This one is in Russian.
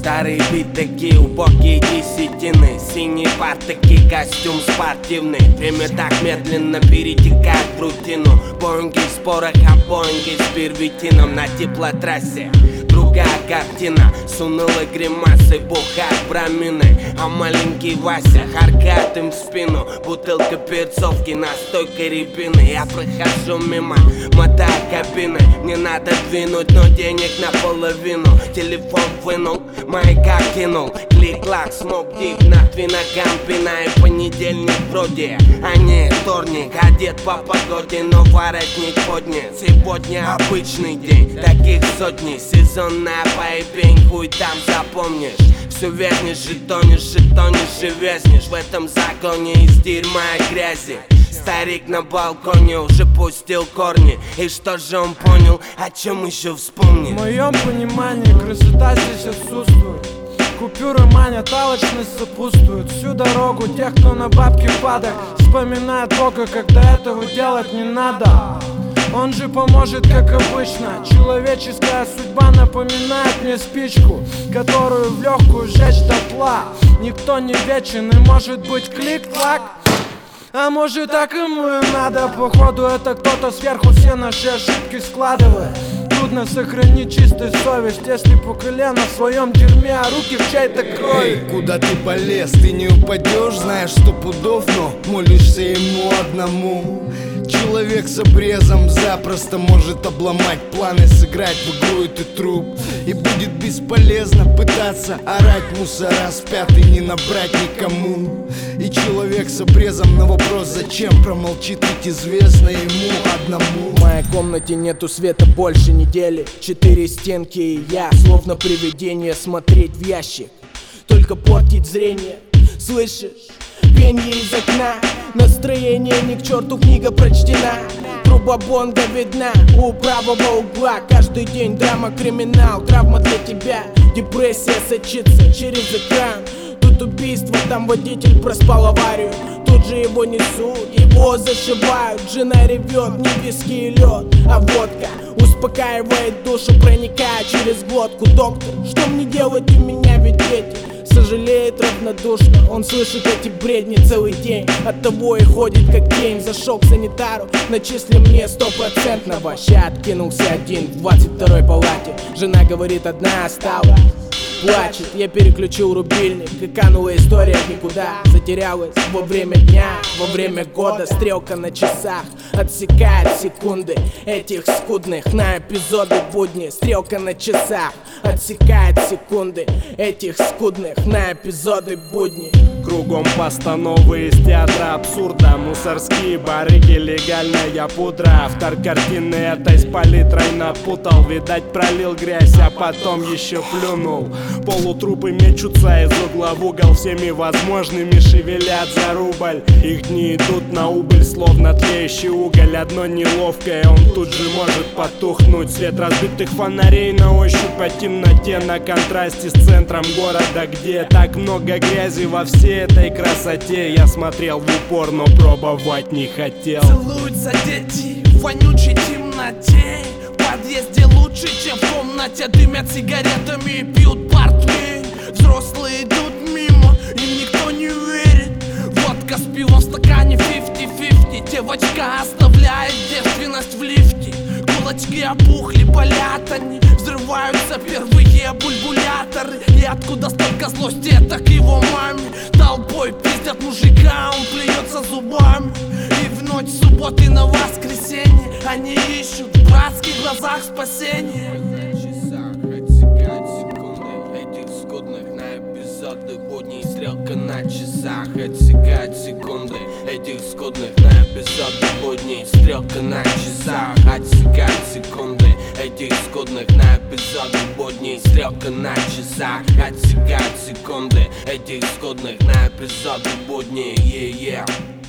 Старые битаки, убогие десятины. Синий партаки, костюм спортивный. Время так медленно перетекает в рутину. Боинги в спорах, а боинги с первитином На теплотрассе другая картина. С унылой гримасой бухает брамины А маленький Вася харкает им в спину. Бутылка перцовки, настойка рябины. Я прохожу мимо, мотая кабины Мне надо двинуть, но денег наполовину. Телефон вынул, маяка кинул Клик-клак, смог дип, на ногам пинаю Понедельник вроде, а не вторник Одет по погоде, но воротник поднят. Сегодня обычный день, таких сотни. Сезонная поебень, хуй там запомнишь. Все вязнешь, жетонишь, жетонишь и вязнешь. В этом законе из дерьма и грязи. Старик на балконе уже пустил корни. И что же он понял, о чем еще вспомнит? В моем понимании красота здесь отсутствует Купюры манят, алчность сопутствует. Всю дорогу тех, кто на бабки падает Вспоминает Бога, когда этого делать не надо. Он же поможет, как обычно. Человеческая судьба напоминает мне спичку Которую в легкую сжечь дотла. Никто не вечен и может быть клик-клак. А может так ему и надо. Походу это кто-то сверху все наши ошибки складывает Трудно сохранить чистую совесть Если по колено в своем дерьме, а руки в чьей-то крови Эй, куда ты полез? Ты не упадешь, знаешь, сто пудов Но молишься ему одному Человек с обрезом запросто может обломать планы Сыграть в игру и ты труп. И будет бесполезно пытаться орать мусора с пятой не набрать никому. И человек с обрезом на вопрос зачем промолчит ведь известно ему одному. В моей комнате нету света больше недели. Четыре стенки и я словно привидение смотреть в ящик. Только портить зрение, слышишь? Пенье из окна Настроение ни к черту, книга прочтена. Труба бонга видна у правого угла. Каждый день драма, криминал, травма для тебя. Депрессия сочится через экран. Тут убийство, там водитель проспал аварию. Тут же его несут, его зашивают Жена ревет, не виски и лед, а водка Успокаивает душу, проникая через глотку. Доктор, что мне делать, у меня ведь дети Сожалеет равнодушно, он слышит эти бредни целый день. От того и ходит как тень, зашел к санитару Начисли мне стопроцентного Ща откинулся один в 22 палате. Жена говорит, одна осталась. Плачет Я переключил рубильник. И канула история никуда. Затерялась во время дня, во время года. Стрелка на часах отсекает секунды Этих скудных. На эпизоды будни Стрелка на часах отсекает секунды Этих скудных на эпизоды будни Кругом постановы из театра абсурда. Мусорские барыги, легальная пудра. Автор картины этой с палитрой напутал. Видать пролил грязь, а потом еще плюнул. Полутрупы мечутся из угла в угол. Всеми возможными шевелят за рубль. Их дни идут на убыль, словно тлеющий уголь. Одно неловкое, он тут же может потухнуть. Свет разбитых фонарей на ощупь по темноте На контрасте с центром города, где так много грязи во всей этой красоте. Я смотрел в упор, но пробовать не хотел. Целуются дети в вонючей темноте. Подъезде лучше, чем в комнате. Дымят сигаретами и пьют портвейн Взрослые идут мимо, им никто не верит. Водка с пивом в стакане 50-50 Девочка оставляет девственность в лифте Кулачки опухли, болят они Взрываются первые бульбуляторы. И откуда столько злости, это к его маме. Толпой пиздят мужика, он плюется зубами. И в ночь субботы на воскресенье Они ищут в братских глазах спасение эпизоды будней Стрелка на часах. Отсекает секунды. Этих скудных на эпизоды будней Стрелка на часах. Отсекает Этих скудных на эпизоды будней Стрелка на часах отсекает секунды Этих скудных на эпизоды будней yeah, yeah.